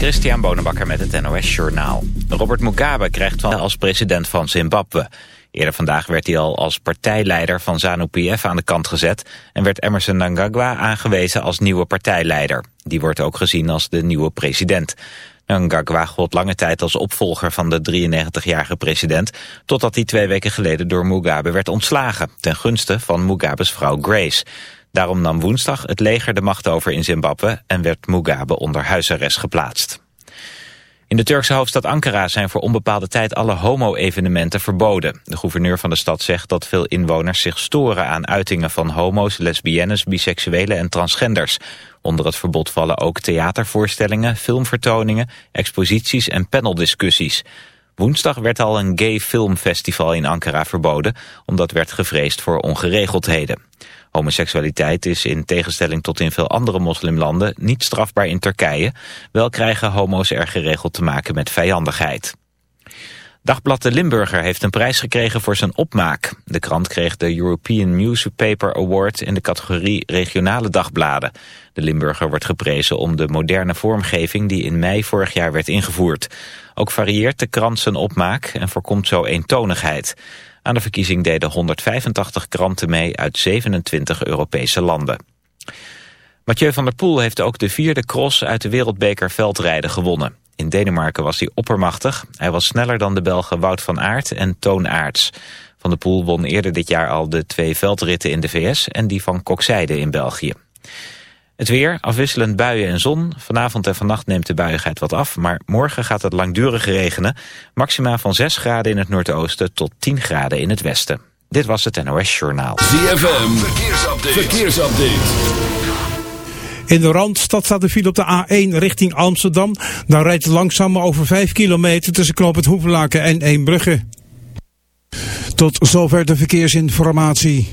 Christian Bonenbakker met het NOS Journaal. Robert Mugabe krijgt van als president van Zimbabwe. Eerder vandaag werd hij al als partijleider van ZANU-PF aan de kant gezet... en werd Emerson Mnangagwa aangewezen als nieuwe partijleider. Die wordt ook gezien als de nieuwe president. Mnangagwa gold lange tijd als opvolger van de 93-jarige president... totdat hij twee weken geleden door Mugabe werd ontslagen... ten gunste van Mugabe's vrouw Grace... Daarom nam woensdag het leger de macht over in Zimbabwe en werd Mugabe onder huisarrest geplaatst. In de Turkse hoofdstad Ankara zijn voor onbepaalde tijd alle homo-evenementen verboden. De gouverneur van de stad zegt dat veel inwoners zich storen aan uitingen van homo's, lesbiennes, biseksuelen en transgenders. Onder het verbod vallen ook theatervoorstellingen, filmvertoningen, exposities en paneldiscussies. Woensdag werd al een gay filmfestival in Ankara verboden, omdat werd gevreesd voor ongeregeldheden. Homoseksualiteit is in tegenstelling tot in veel andere moslimlanden niet strafbaar in Turkije. Wel krijgen homo's er geregeld te maken met vijandigheid. Dagblad De Limburger heeft een prijs gekregen voor zijn opmaak. De krant kreeg de European Newspaper Award in de categorie regionale dagbladen. De Limburger wordt geprezen om de moderne vormgeving die in mei vorig jaar werd ingevoerd. Ook varieert de krant zijn opmaak en voorkomt zo eentonigheid. Aan de verkiezing deden 185 kranten mee uit 27 Europese landen. Mathieu van der Poel heeft ook de vierde cross uit de wereldbeker veldrijden gewonnen. In Denemarken was hij oppermachtig. Hij was sneller dan de Belgen Wout van Aert en Toon Aerts. Van der Poel won eerder dit jaar al de twee veldritten in de VS en die van Kokzijde in België. Het weer, afwisselend buien en zon. Vanavond en vannacht neemt de buiigheid wat af, maar morgen gaat het langdurig regenen. Maxima van 6 graden in het noordoosten tot 10 graden in het westen. Dit was het NOS Journaal. ZFM, verkeersupdate. verkeersupdate. In de Randstad staat de file op de A1 richting Amsterdam. Daar rijdt het langzaam over 5 kilometer tussen Knoop het Hoevelaken en Eembrugge. Tot zover de verkeersinformatie.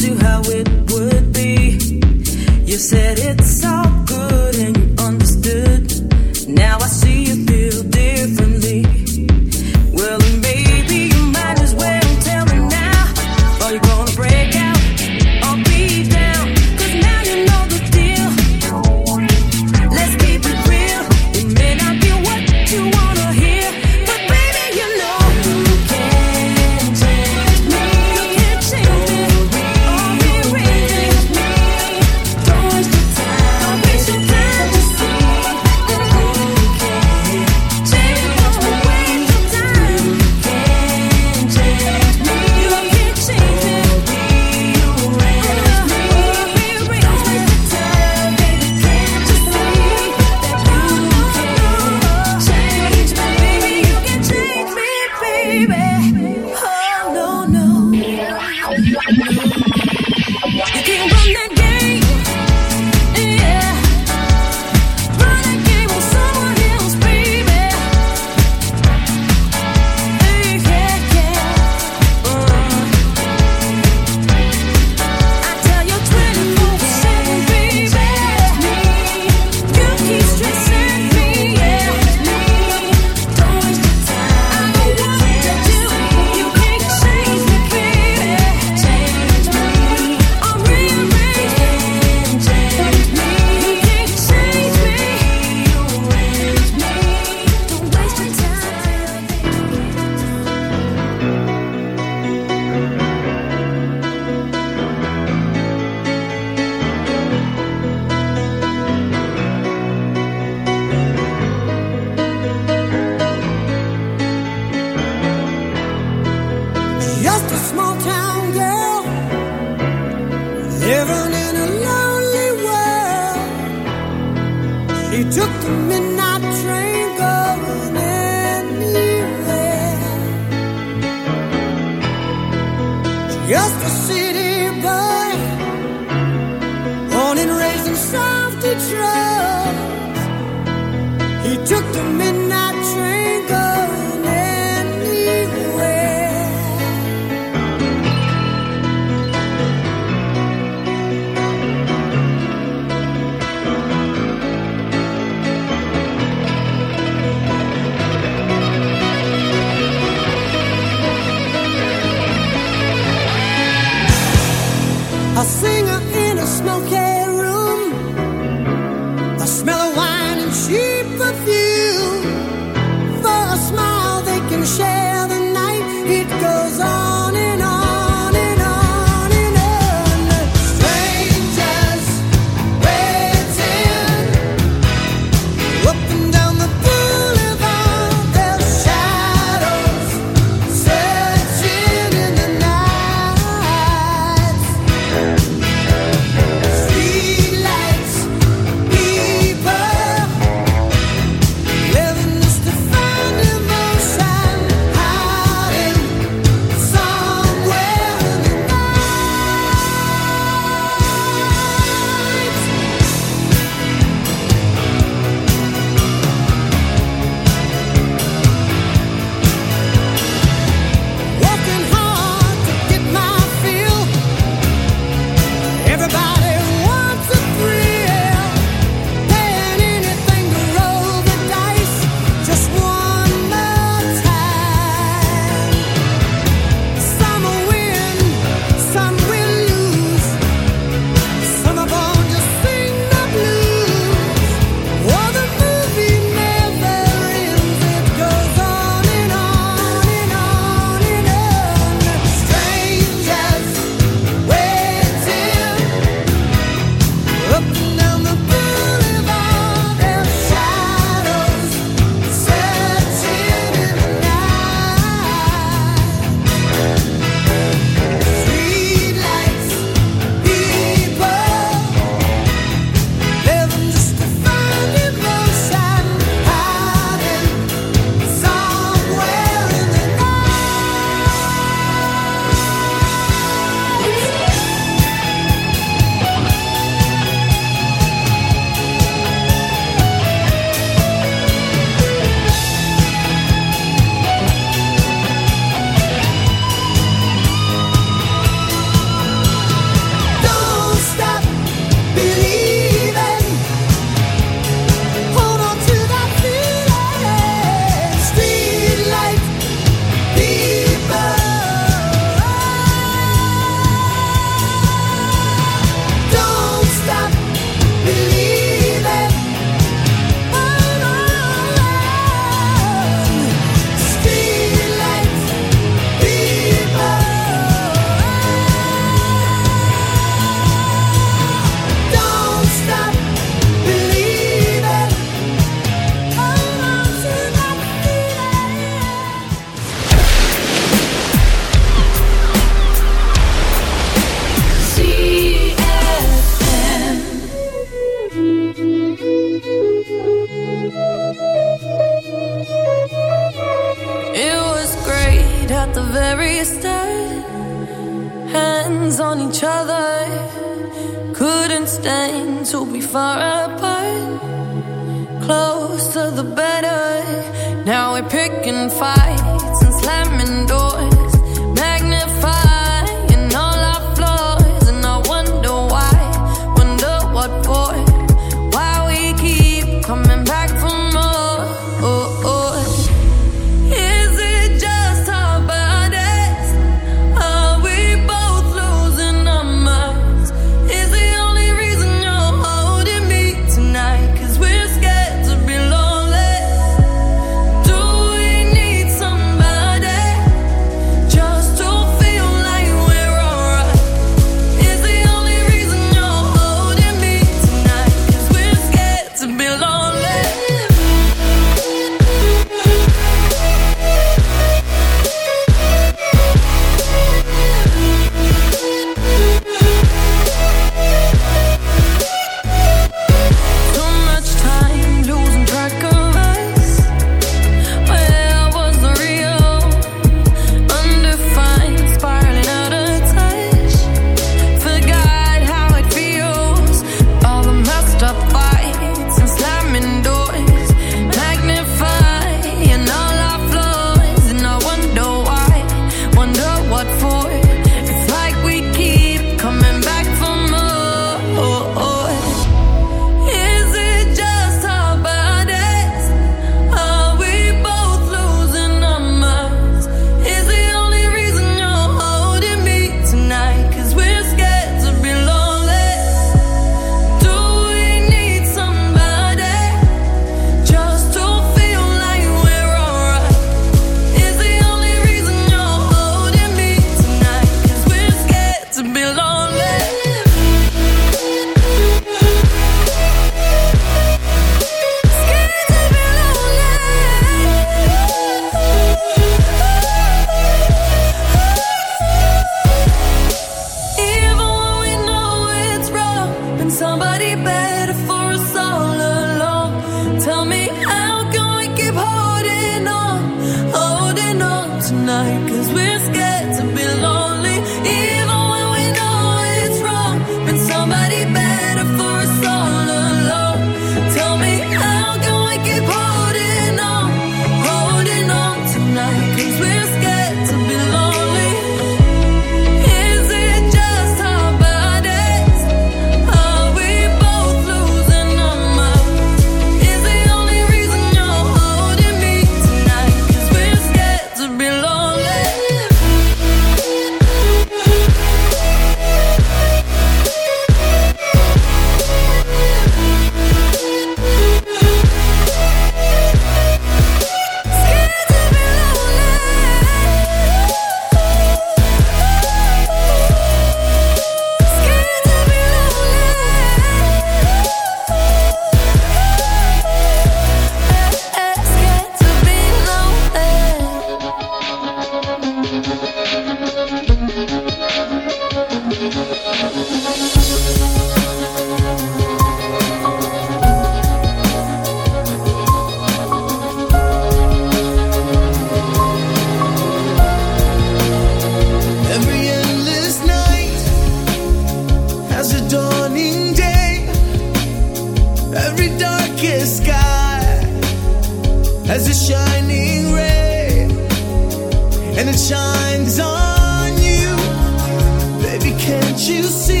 You see?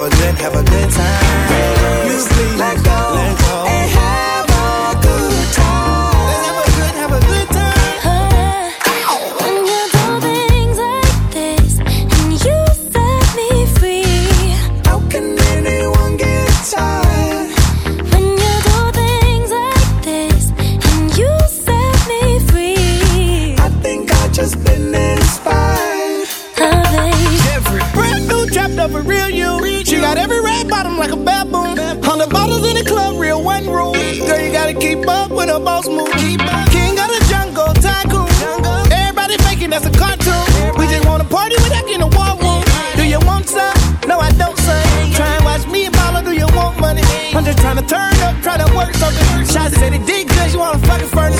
have a good, have a good time. You sleep like up boss move. King of the jungle, tycoon. Everybody faking that's a cartoon. We just wanna party without getting a war room. Do you want some? No, I don't, son. Try and watch me and Paula, do you want money? I'm just trying to turn up, try to work something. Shots said it did good, you wanna fucking furnace.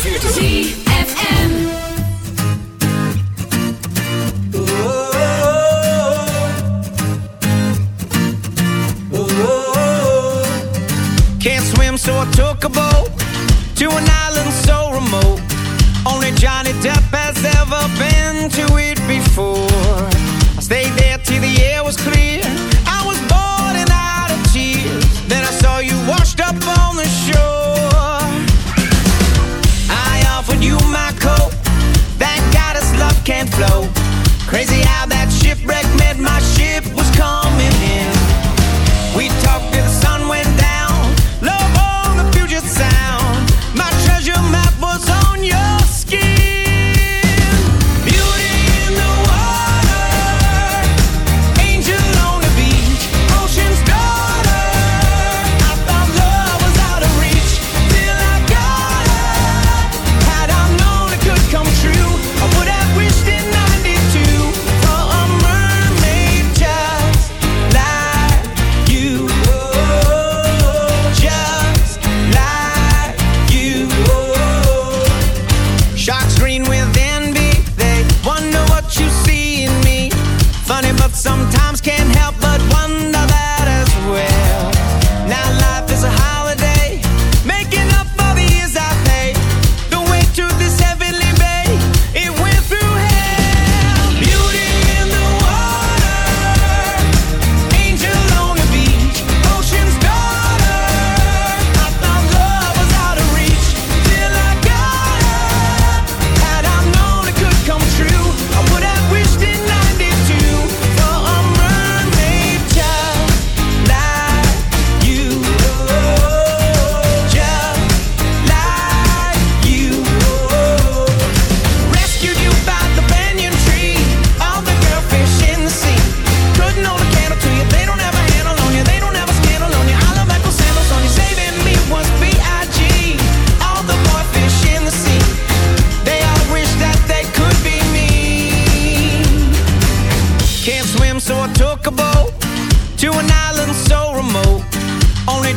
flow. Crazy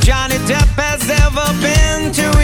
Johnny Depp has ever been to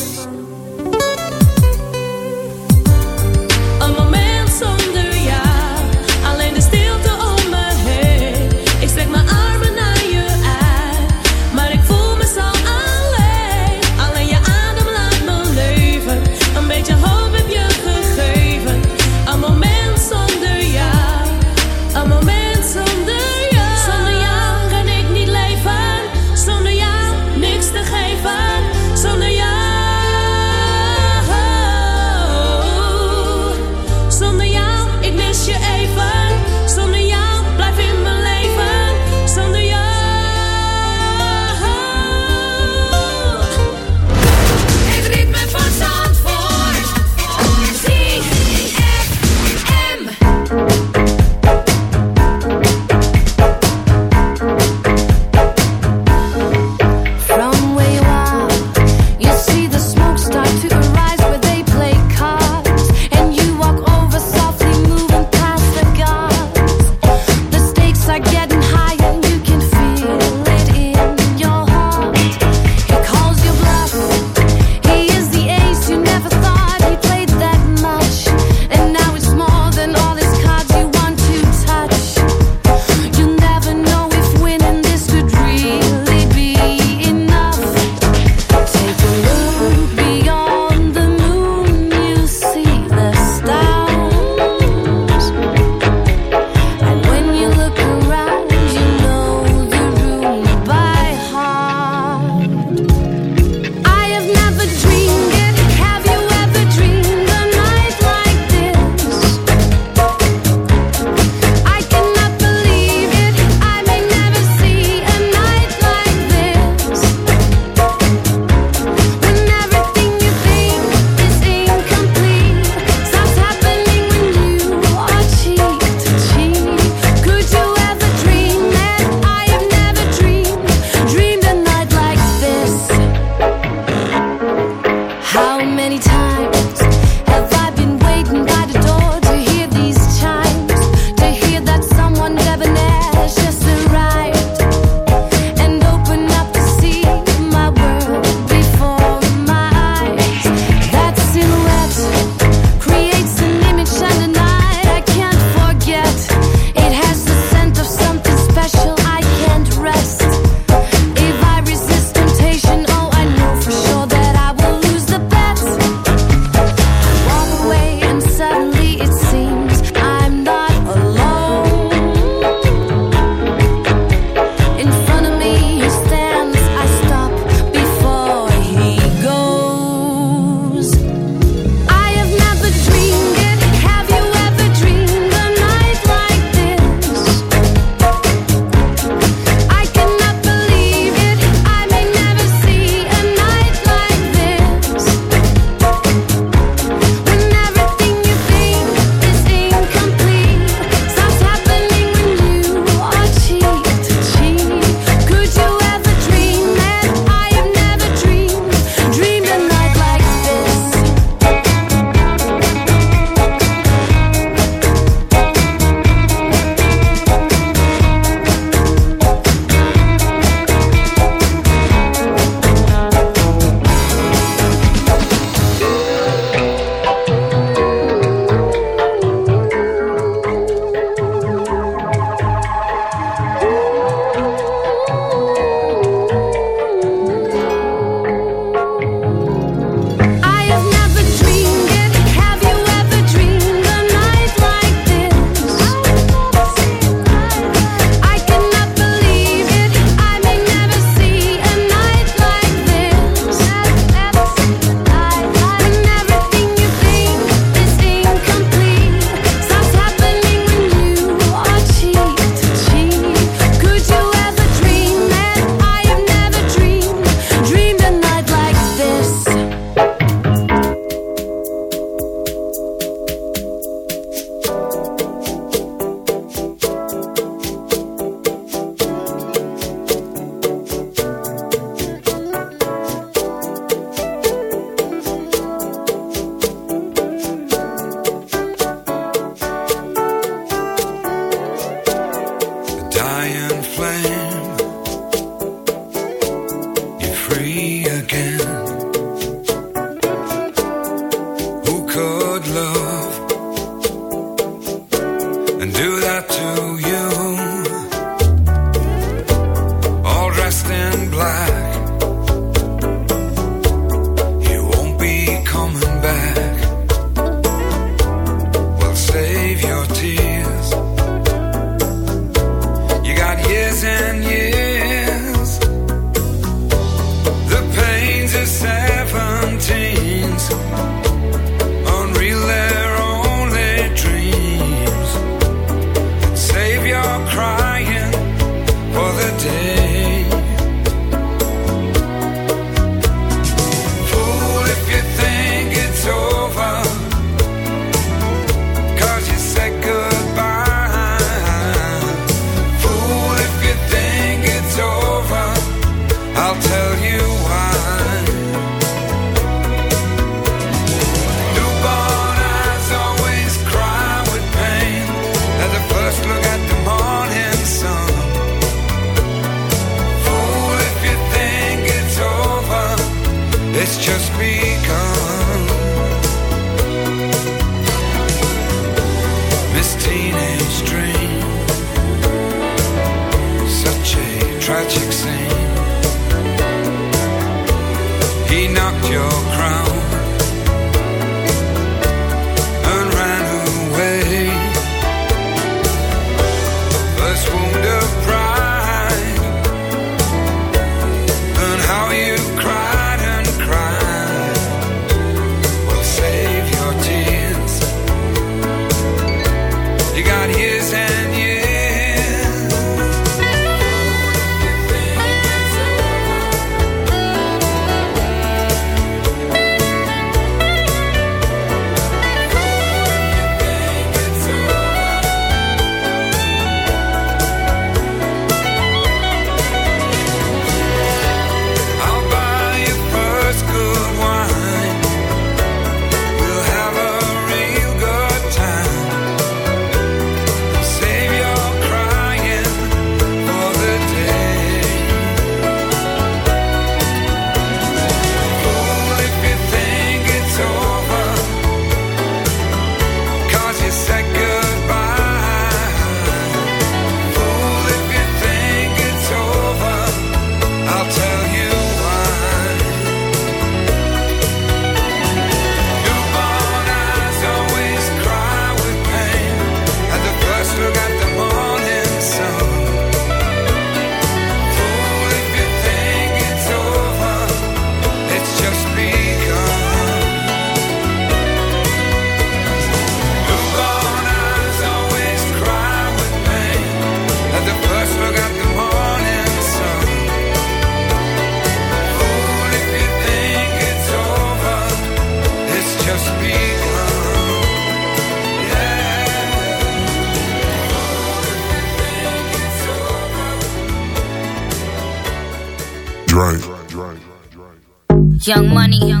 Young money,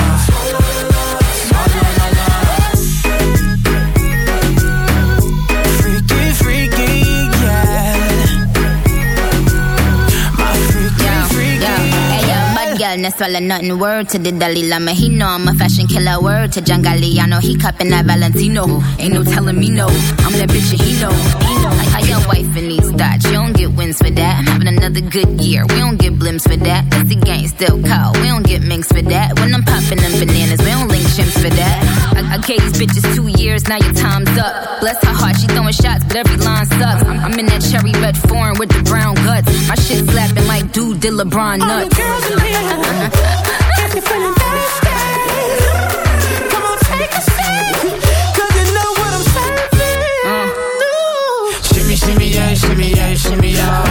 No swallow nothing. Word to the Dalai Lama, he know I'm a fashion killer. Word to John Galliano, he cupping that Valentino. Ain't no telling me no, I'm that bitch and he know. He know. Like how your wife in these thoughts, you don't get wins for that. Having another good year, we don't get blimps for that. Cause the gang still cold, we don't get minks for that. When I'm popping them bananas, we don't link chimps for that. I, I gave these bitches two years, now your time's up. Bless her heart, she throwing shots, but every line sucks. I'm, I'm in that cherry red foreign with the brown guts. My shit slapping like dude did LeBron nuts. All the girls in here, if you're feeling thirsty, come on, take a seat. Uh. shimmy, yeah, shimmy, yeah, shimmy, yeah.